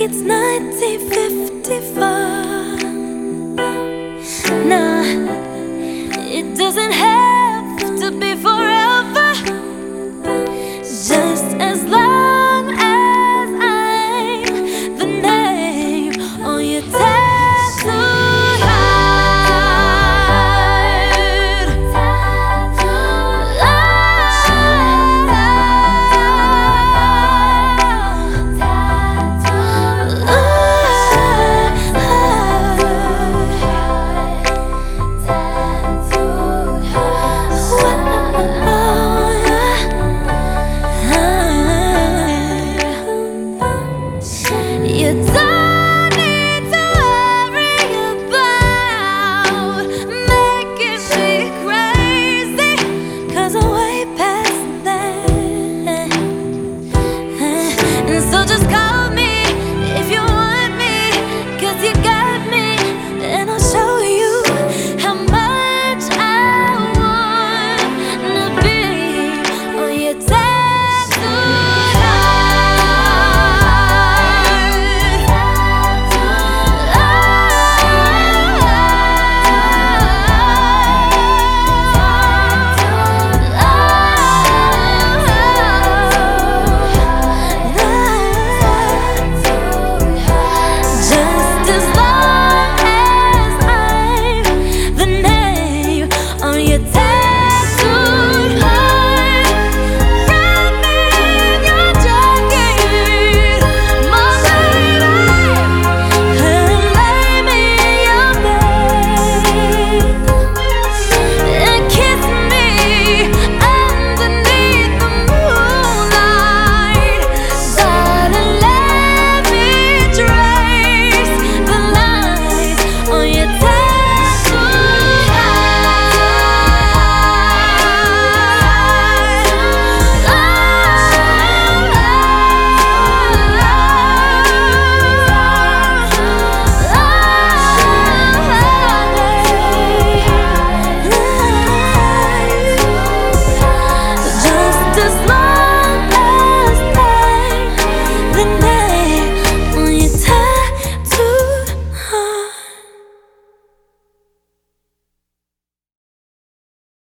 it's 1954. Nah, it doesn't